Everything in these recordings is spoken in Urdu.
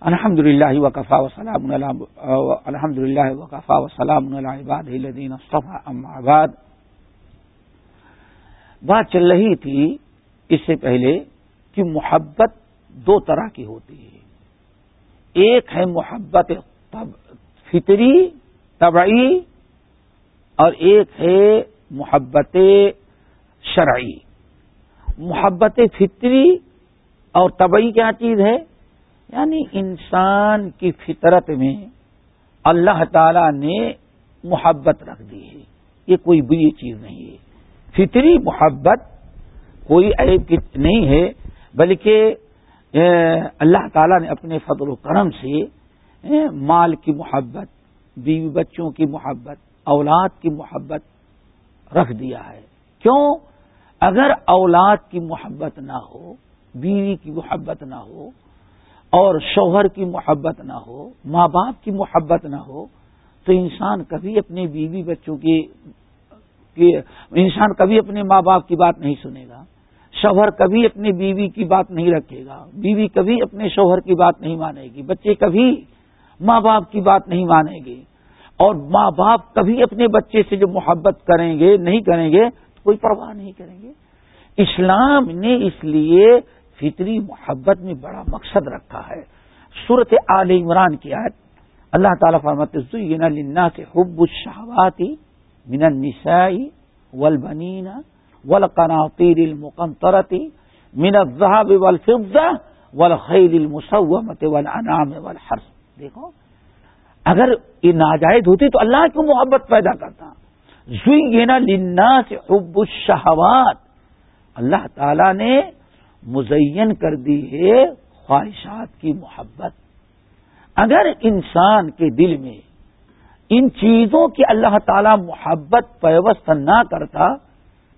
الحمد للہ وقفا وسلام الحمد للہ وقفا وسلام الباد الدین آباد بات چل رہی تھی اس سے پہلے کہ محبت دو طرح کی ہوتی ہے۔ ایک ہے محبت فطری، طبعی، اور ایک ہے محبت شرعی۔ محبت فطری اور طبعی کیا چیز ہے؟ یعنی انسان کی فطرت میں اللہ تعالی نے محبت رکھ دی ہے۔ یہ کوئی بری چیز نہیں ہے۔ فطری محبت کوئی عیب کی نہیں ہے، بلکہ اللہ تعالیٰ نے اپنے فضل و کرم سے مال کی محبت، بیوی بچوں کی محبت، اولاد کی محبت رکھ دیا ہے۔ کیوں؟ اگر اولاد کی محبت نہ ہو، بیوی کی محبت نہ ہو اور شوہر کی محبت نہ ہو، ماں باپ کی محبت نہ ہو، تو انسان کبھی اپنے بیوی بچوں کی انسان کبھی اپنے ماں باپ کی بات نہیں سنے گا۔ شوہر کبھی اپنی بیوی کی بات نہیں رکھے گا۔ بیوی کبھی اپنے شوہر کی بات نہیں مانے گی۔ بچے کبھی ماں باپ کی بات نہیں مانیں گے۔ اور ماں باپ کبھی اپنے بچے سے جو محبت کریں گے، نہیں کریں گے، تو کوئی پرواہ نہیں کریں گے۔ اسلام نے اس لیے فطری محبت میں بڑا مقصد رکھا ہے۔ صورت عال عمران کی آیت اللہ تعالیٰ فرمت لنا سے حب الشہواتی من النسائی والبنین والقناطیر المقنطرتی من الذهب والفضة والخیل المسومت والانعام والحرس دیکھو، اگر یہ ناجائز ہوتی تو اللہ کی محبت پیدا کرتا۔ زینا لنا سے حب الشہوات اللہ تعالی نے مزین کر دی ہے خواہشات کی محبت۔ اگر انسان کے دل میں ان چیزوں کی اللہ تعالی محبت پیوست نہ کرتا،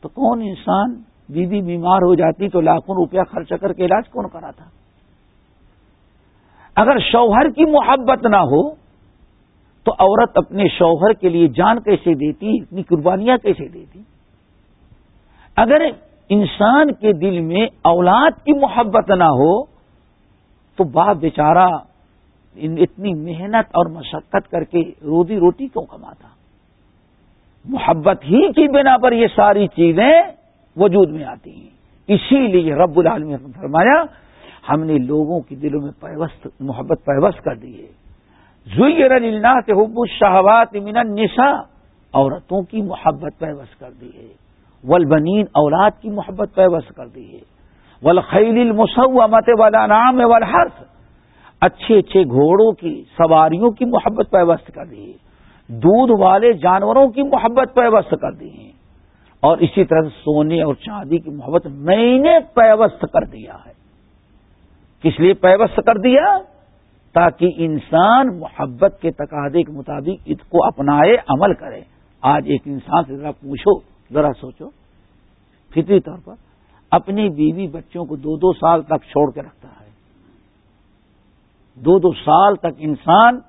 تو کون انسان بیوی بیمار ہو جاتی تو لاکھوں روپیہ خرچ کر کے علاج کون کراتا؟ اگر شوہر کی محبت نہ ہو، تو عورت اپنے شوہر کے لیے جان کیسے دیتی، اتنی قربانیاں کیسے دیتی؟ اگر انسان کے دل میں اولاد کی محبت نہ ہو تو باپ بیچارہ اتنی محنت اور مشقت کر کے روزی روٹی کیوں کماتا؟ محبت ہی کی بنا پر یہ ساری چیزیں وجود میں آتی ہیں۔ اسی لیے رب العالم نے فرمایا، ہم نے لوگوں کے دلوں میں پیوست، محبت پیوست کر دی ہے۔ زئی اللہ حب الشہوات من النساء، عورتوں کی محبت پیوست کر دی ہے۔ ولبنین اولاد کی محبت پیوست کر دی ہے۔ ولخیل المسومت والا نام والحرف اچھے اچھے گھوڑوں کی، سواریوں کی محبت پیوست کر دی ہے۔ دودھ والے جانوروں کی محبت پیوست کر دی ہے۔ اور اسی طرح سونے اور چاندی کی محبت میں نے پیوست کر دیا ہے۔ کس لیے پیوست کر دیا؟ تاکہ انسان محبت کے تقاضے کے مطابق اس کو اپنائے، عمل کرے۔ آج ایک انسان سے ذرا پوچھو ذرا سوچو، فطری طور پر اپنی بیوی بچوں کو دو دو سال تک چھوڑ کے رکھتا ہے۔ دو دو سال تک انسان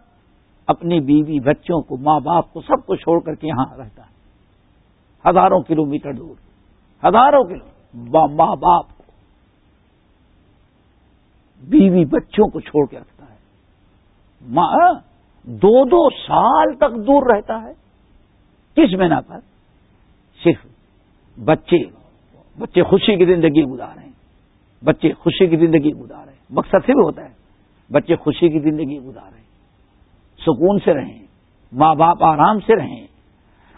اپنی بیوی بچوں کو، ماں باپ کو سب کو چھوڑ کر کے یہاں رہتا ہے۔ ہزاروں کلو میٹر دور، ہزاروں کلو ماں باپ کو، بیوی بچوں کو چھوڑ کے رکھتا ہے۔ ماں، دو دو سال تک دور رہتا ہے۔ کس بنا پر؟ صرف بچے بچے خوشی کی زندگی گزارے بچے خوشی کی زندگی گزارے مقصد سے بھی ہوتا ہے، بچے خوشی کی زندگی گزاریں۔ سکون سے رہیں، ماں باپ آرام سے رہیں۔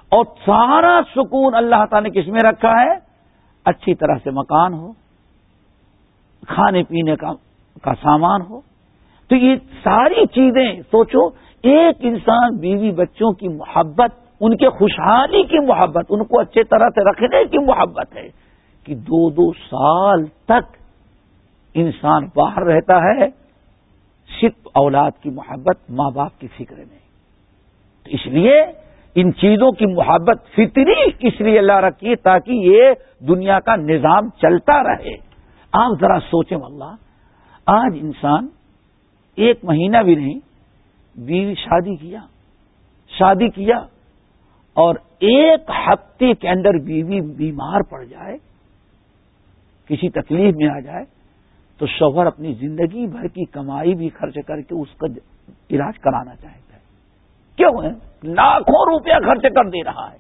اور سارا سکون اللہ تعالی نے کس میں رکھا ہے؟ اچھی طرح سے مکان ہو، کھانے پینے کا کا سامان ہو۔ تو یہ ساری چیزیں سوچو، ایک انسان بیوی بچوں کی محبت ان کے خوشحالی کی محبت، ان کو اچھے طرح سے رکھنے کی محبت ہے کہ دو دو سال تک انسان باہر رہتا ہے، صرف اولاد کی محبت، ماں باپ کی فکر میں۔ تو اس لیے ان چیزوں کی محبت فطری اس لیے اللہ رکھی تاکہ یہ دنیا کا نظام چلتا رہے۔ آپ ذرا سوچیں اللہ آج انسان ایک مہینہ بھی نہیں، بیوی شادی کیا شادی کیا۔ اور ایک ہفتے کے اندر بیوی بیمار پڑ جائے، کسی تکلیف میں آ جائے، تو شوہر اپنی زندگی بھر کی کمائی بھی خرچ کر کے اس کا علاج کرانا چاہتا ہے۔ کیوں ہے؟ لاکھوں روپیہ خرچ کر دے رہا ہے۔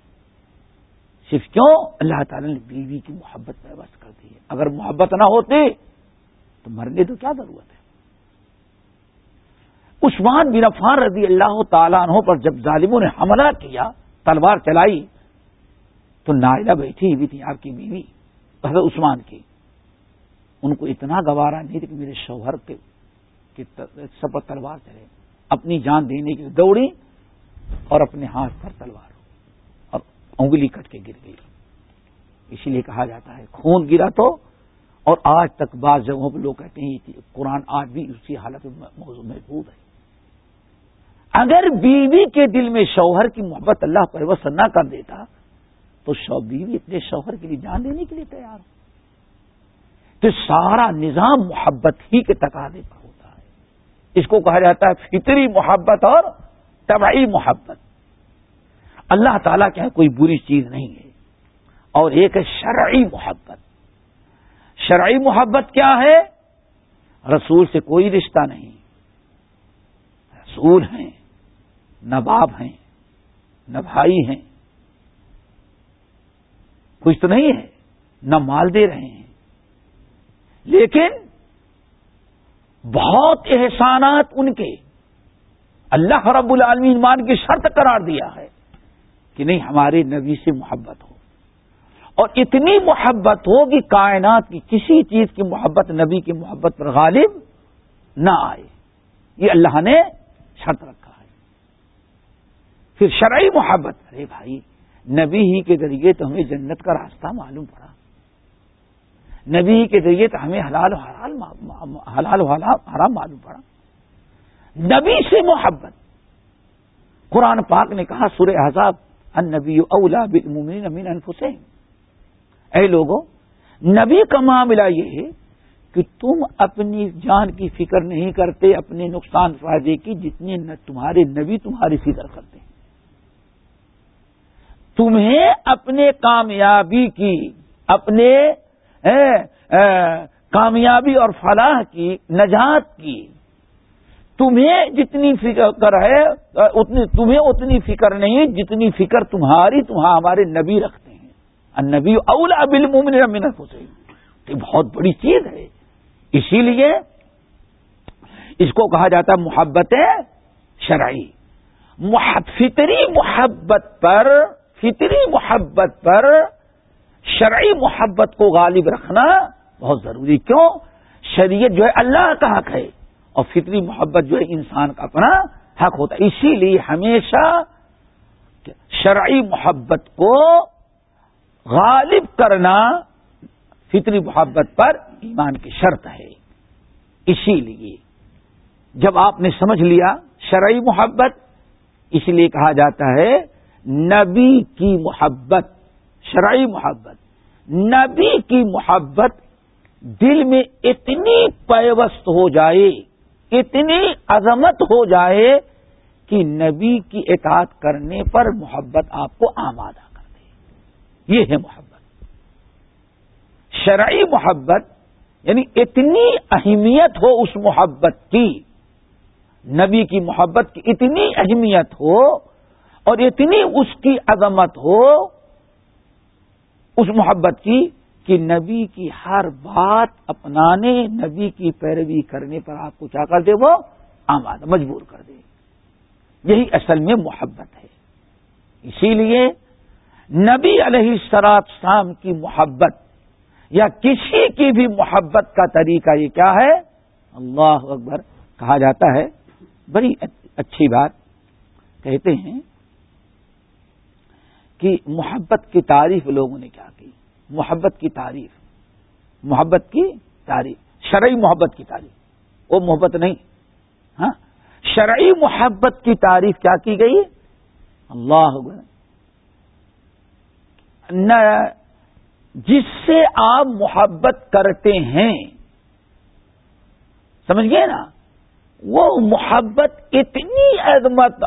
صرف کیوں؟ اللہ تعالی نے بیوی کی محبت پیوست کر دی ہے۔ اگر محبت نہ ہوتے تو مرنے تو کیا ضرورت ہے؟ عثمان بن عفان رضی اللہ تعالیٰ عنہ پر جب ظالموں نے حملہ کیا تلوار چلائی تو نائلہ بیٹھی ہوئی تھی آپ کی بیوی، حضرت عثمان کی۔ ان کو اتنا گوارا نہیں تھا کہ میرے شوہر کے سب پر تلوار چلے۔ اپنی جان دینے کی دوڑی اور اپنے ہاتھ پر تلوار۔ اور انگلی کٹ کے گر گئی۔ اسی لیے کہا جاتا ہے، خون گرا تو۔ اور آج تک بعض جگہوں پہ لوگ کہتے ہیں کہ قرآن آج بھی اسی حالت میں موضوع محبوب ہے۔ اگر بیوی کے دل میں شوہر کی محبت اللہ پر وسن نہ کر دیتا، تو شو، بیوی اپنے شوہر کے لیے جان دینے کے لیے تیار ہو۔ تو سارا نظام محبت ہی کے تقاضے پر ہوتا ہے۔ اس کو کہا جاتا ہے فطری محبت اور طبعی محبت۔ اللہ تعالیٰ کیا کوئی بری چیز نہیں ہے۔ اور ایک ہے شرعی محبت۔ شرعی محبت کیا ہے؟ رسول سے کوئی رشتہ نہیں۔ رسول ہیں۔ نہ باپ ہیں نہ بھائی ہیں، کچھ تو نہیں ہے نہ مال دے رہے ہیں۔ لیکن بہت احسانات ان کے۔ اللہ رب العالمین مان کی شرط قرار دیا ہے کہ نہیں، ہمارے نبی سے محبت ہو۔ اور اتنی محبت ہو کہ کائنات کی کسی چیز کی محبت، نبی کی محبت پر غالب نہ آئے۔ یہ اللہ نے شرط رکھا۔ پھر شرعی محبت۔ ارے بھائی، نبی ہی کے ذریعے تو ہمیں جنت کا راستہ معلوم پڑا۔ نبی ہی کے ذریعے تو ہمیں حلال و حلال حلال و حرام معلوم پڑا۔ نبی سے محبت۔ قرآن پاک نے کہا، سورہ حضاب ان نبی اولا بالمومنین امین انفسین اے لوگوں نبی کا معاملہ یہ ہے کہ تم اپنی جان کی فکر نہیں کرتے، اپنے نقصان فائدے کی، جتنے تمہارے نبی تمہاری فکر کرتے۔ ہیں تمہیں اپنے کامیابی کی، اپنے کامیابی اور فلاح کی نجات کی۔ تمہیں جتنی فکر ہے، اتنی، تمہیں اتنی فکر نہیں جتنی فکر تمہاری، تمہاں ہمارے نبی رکھتے ہیں۔ نبی اولا بل مومن حسین یہ بہت بڑی چیز ہے۔ اسی لیے اس کو کہا جاتا ہے محبت شرعی۔ فطری محبت پر فطری محبت پر شرعی محبت کو غالب رکھنا بہت ضروری کیوں؟ شریعت جو ہے اللہ کا حق ہے اور فطری محبت جو ہے انسان کا اپنا حق ہوتا ہے۔ اسی لیے ہمیشہ شرعی محبت کو غالب کرنا فطری محبت پر ایمان کی شرط ہے۔ اسی لیے جب آپ نے سمجھ لیا شرعی محبت، اس لیے کہا جاتا ہے نبی کی محبت، شرعی محبت، نبی کی محبت دل میں اتنی پیوست ہو جائے، اتنی عظمت ہو جائے کہ نبی کی اطاعت کرنے پر محبت آپ کو آمادہ کر دے۔ یہ ہے محبت۔ شرعی محبت یعنی اتنی اہمیت ہو اس محبت کی، نبی کی محبت کی اتنی اہمیت ہو اور اتنی اس کی عظمت ہو، اس محبت کی، کہ نبی کی ہر بات اپنانے، نبی کی پیروی کرنے پر آپ کو کیا کر دے، وہ آماد مجبور کر دے۔ یہی اصل میں محبت ہے۔ اسی لیے نبی علیہ سرات شام کی محبت یا کسی کی بھی محبت کا طریقہ یہ کیا ہے؟ اللہ اکبر کہا جاتا ہے۔ بڑی اچھی بات کہتے ہیں۔ کہ محبت کی تعریف لوگوں نے کیا کی؟ محبت کی تعریف. محبت کی تعریف. شرعی محبت کی تعریف. وہ محبت نہیں. ہاں؟ شرعی محبت کی تعریف کیا کی گئی؟ اللہ نہ جس سے آپ محبت کرتے ہیں سمجھ گئے نا، وہ محبت اتنی عظمت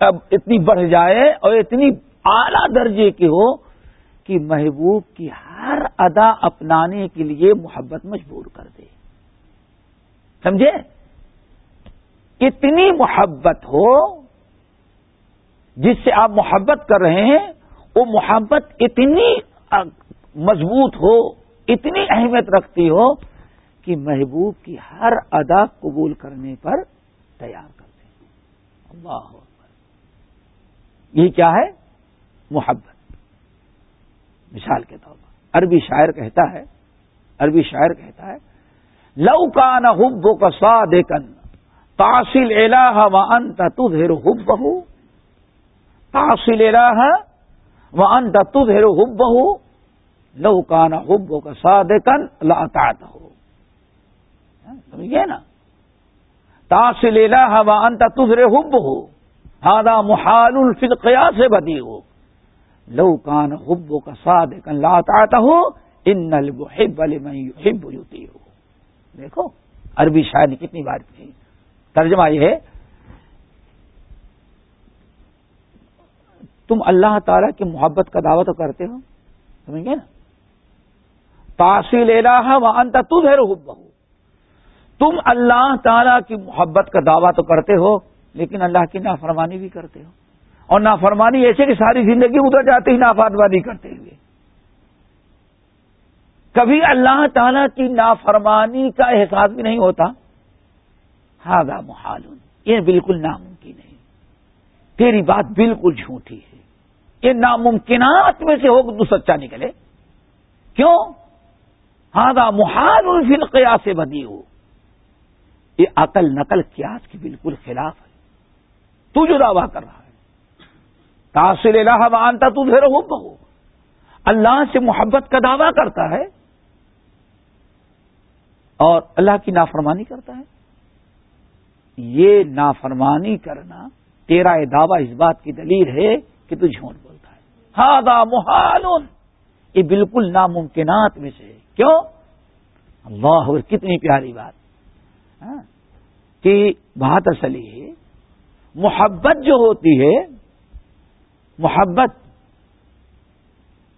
اتنی بڑھ جائے اور اتنی اعلی درجے کی ہو کہ محبوب کی ہر ادا اپنانے کے لیے محبت مجبور کر دے۔ سمجھے؟ اتنی محبت ہو جس سے آپ محبت کر رہے ہیں، وہ محبت اتنی مضبوط ہو، اتنی اہمیت رکھتی ہو کہ محبوب کی ہر ادا قبول کرنے پر تیار کرتے ہیں اللہ یہ کیا ہے؟ محبت۔ مثال کے طور پر۔ عربی شاعر کہتا ہے، عربی شاعر کہتا ہے، لو کا نہ حب کا سا دے کن تاثل الہ و انت تظہر حب بہو تاثل الہ و انت تظہر حب بہو لو کا نہ حب کا سا دے کن لاطاط ہو سمجھے نا؟ تاثل الہ و انت تظہر حب ہو ہادا محال الفقیا سے بدی ہو لو کان حب کا ساد کن لاتا ہو ان ہو دیکھو، عربی شاعر نے کتنی بار کی ترجمہ یہ ہے، تم اللہ تعالی کی محبت کا دعوت کرتے ہو سمجھ گے نا؟ تاثیل الہ و انت تجھے حب تم اللہ تعالی کی محبت کا دعویٰ تو کرتے ہو، لیکن اللہ کی نافرمانی بھی کرتے ہو۔ اور نافرمانی ایسے کہ ساری زندگی ادھر جاتے ہی نافرمانی کرتے ہوئے۔ کبھی اللہ تعالی کی نافرمانی کا احساس بھی نہیں ہوتا۔ ہاگا محال یہ بالکل ناممکن ہے۔ تیری بات بالکل جھوٹی ہے۔ یہ ناممکنات میں سے ہو تو سچا نکلے۔ کیوں؟ ہاگا محال الفلقیا سے بدی ہو یہ عقل نقل کیاس کی بالکل خلاف ہے۔ تو جو دعویٰ کر رہا ہے۔ تاثر اللہ مانتا تو پھر ہو بہو اللہ سے محبت کا دعویٰ کرتا ہے اور اللہ کی نافرمانی کرتا ہے۔ یہ نافرمانی کرنا تیرا یہ دعویٰ اس بات کی دلیل ہے کہ تو جھوٹ بولتا ہے۔ ہادا محال۔ یہ بالکل ناممکنات میں سے کیوں؟ اللہ کتنی پیاری بات۔ ہاں؟ کہ بات اصل ہے، محبت جو ہوتی ہے محبت۔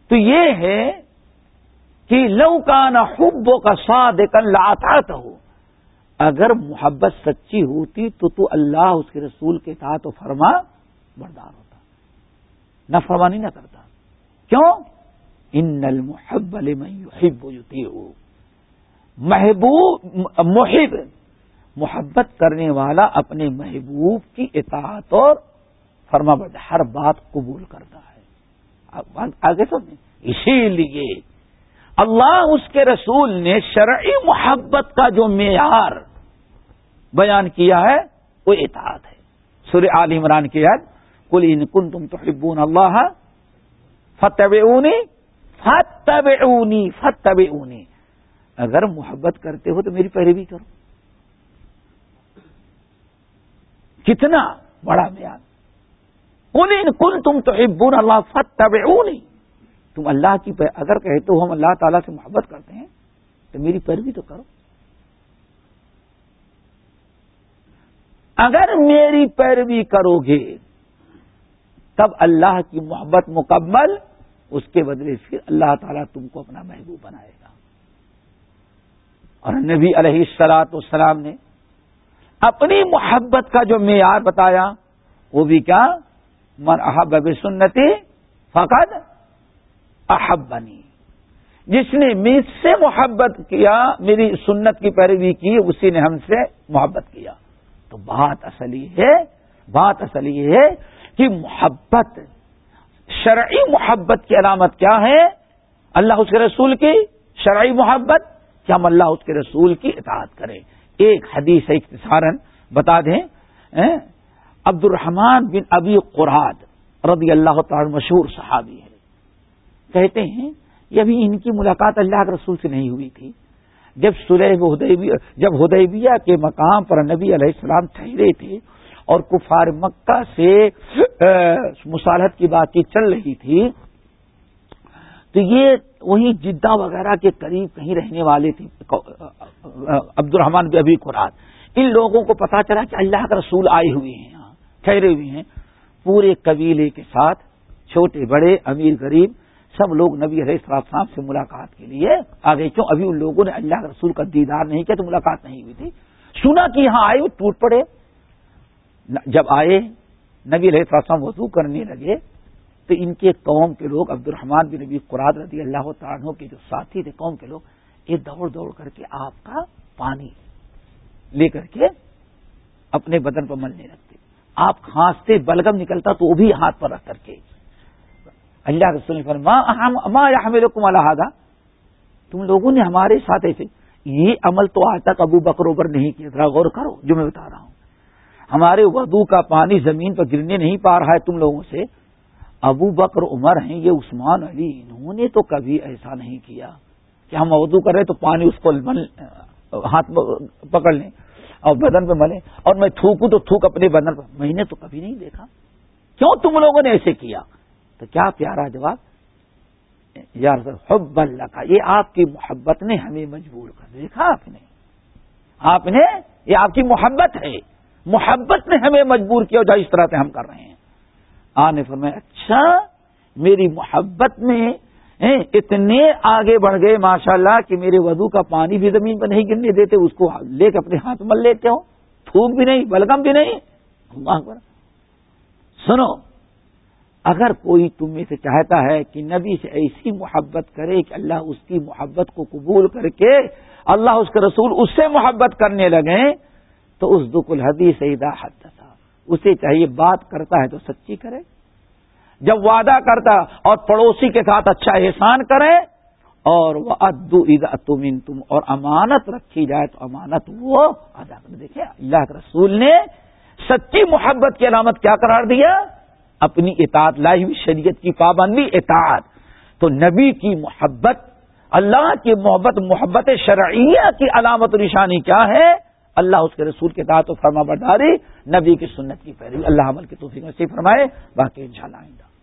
تو یہ ہے کہ لو کا نہ حبوں کا ساد لاتا ہو اگر محبت سچی ہوتی تو تو اللہ اس کے رسول کے ساتھ فرما بردار ہوتا۔ نہ فرمانی نہ کرتا۔ کیوں؟ ان نل محب محب ہو محبوب، محب، محبت کرنے والا اپنے محبوب کی اطاعت اور فرما برد ہر بات قبول کرتا ہے۔ آگے سمجھیں۔ اسی لیے اللہ اس کے رسول نے شرعی محبت کا جو معیار بیان کیا ہے، وہ اطاعت ہے۔ سر عال عمران کی یاد کل ان کن تم تو حبون اللہ فتب اونی فتب اونی فتب اونی اگر محبت کرتے ہو تو میری پیروی کرو۔ کتنا بڑا معیار۔ ان کل تم تو ابون اللہ فتب تم اللہ کی اگر کہتے ہو ہم اللہ تعالیٰ سے محبت کرتے ہیں، تو میری پیروی تو کرو۔ اگر میری پیروی کرو گے، تب اللہ کی محبت مکمل، اس کے بدلے پھر اللہ تعالیٰ تم کو اپنا محبوب بنائے گا۔ اور نبی علیہ السلاط والسلام نے اپنی محبت کا جو معیار بتایا، وہ بھی کیا؟ من احب سنتی فقد احب بنی جس نے مجھ سے محبت کیا، میری سنت کی پیروی کی، اسی نے ہم سے محبت کیا۔ تو بات اصل یہ ہے، بات اصل یہ ہے کہ محبت، شرعی محبت کی علامت کیا ہے؟ اللہ اس کے رسول کی شرعی محبت کہ ہم اللہ اس کے رسول کی اطاعت کریں۔ ایک حدیث اختصارن بتا دیں ہاں؟ عبد الرحمان بن ابی قراد رضی اللہ تعالی مشہور صحابی ہے کہتے ہیں، یہ ابھی ان کی ملاقات اللہ کے رسول سے نہیں ہوئی تھی۔ جب سلح جب ہدیبیہ کے مقام پر نبی علیہ السلام ٹھہرے تھے اور کفار مکہ سے مصالحت کی بات چیت چل رہی تھی، تو یہ وہی جدہ وغیرہ کے قریب کہیں رہنے والے تھے عبد الرحمان بھی ابھی قرآن ان لوگوں کو پتا چلا کہ اللہ کا رسول آئے ہوئے ہیں۔ ٹھہرے ہوئے ہیں، پورے قبیلے کے ساتھ، چھوٹے، بڑے، امیر، غریب، سب لوگ نبی علیہ صاحب سے ملاقات کے لیے آگے کیوں ابھی ان لوگوں نے اللہ کے رسول کا دیدار نہیں کیا تو ملاقات نہیں ہوئی تھی۔ سنا کہ یہاں آئے، وہ ٹوٹ پڑے۔ جب آئے، نبی علیہ السلام وضو کرنے لگے تو ان کے قوم کے لوگ عبد الرحمان بن نبی قرآد رضی اللہ تعالیٰ کے جو ساتھی تھے قوم کے لوگ یہ دوڑ دوڑ کر کے آپ کا پانی لے کر کے اپنے بدن پر ملنے لگتے آپ کھانستے بلگم نکلتا تو وہ بھی ہاتھ پر رکھ کر کے۔ اللہ رسول فرما یا تم لوگوں نے ہمارے ساتھ ایسے یہ عمل تو آج تک ابو بکر اوپر نہیں کیا۔ ذرا غور کرو، جو میں بتا رہا ہوں۔ ہمارے وضو کا پانی زمین پر گرنے نہیں پا رہا ہے تم لوگوں سے۔ ابو بکر عمر ہیں، یہ عثمان علی، انہوں نے تو کبھی ایسا نہیں کیا۔ کہ ہم وضو کر رہے تو پانی اس کو ہاتھ پکڑ لیں۔ اور بدن پہ ملے اور میں تھوکوں تو تھوک اپنے بدن پر میں نے تو کبھی نہیں دیکھا۔ کیوں تم لوگوں نے ایسے کیا؟ تو کیا پیارا جواب؟ یار حب اللہ کا یہ آپ کی محبت نے ہمیں مجبور کر دیکھا آپ نے؟ آپ نے؟ یہ آپ کی محبت ہے۔ محبت نے ہمیں مجبور کیا، جو اس طرح سے ہم کر رہے ہیں۔ آنے پر میں اچھا میری محبت میں اتنے آگے بڑھ گئے ماشاء اللہ کہ میرے وضو کا پانی بھی زمین پہ نہیں گرنے دیتے، اس کو لے کے اپنے ہاتھ مل لیتے ہو تھوک بھی نہیں بلگم بھی نہیں۔ سنو، اگر کوئی تم میں سے چاہتا ہے کہ نبی سے ایسی محبت کرے کہ اللہ اس کی محبت کو قبول کر کے اللہ اس کے رسول اس سے محبت کرنے لگے تو اس دکھ الحدیث اسے چاہیے بات کرتا ہے تو سچی کرے۔ جب وعدہ کرتا اور پڑوسی کے ساتھ اچھا احسان کرے اور وہ ادو تم تم اور امانت رکھی جائے تو امانت وہ ادا کر دیکھے۔ اللہ کے رسول نے سچی محبت کی علامت کیا قرار دیا؟ اپنی اطاعت، لائی ہوئی شریعت کی پابندی، اطاعت۔ تو نبی کی محبت، اللہ کی محبت محبت شرعیہ کی علامت و نشانی کیا ہے؟ اللہ اس کے رسول کے تحت فرما برداری، نبی کی سنت کی پیروی۔ اللہ عمل کی توفیق سے فرمائے۔ باقی انشاءاللہ آئندہ۔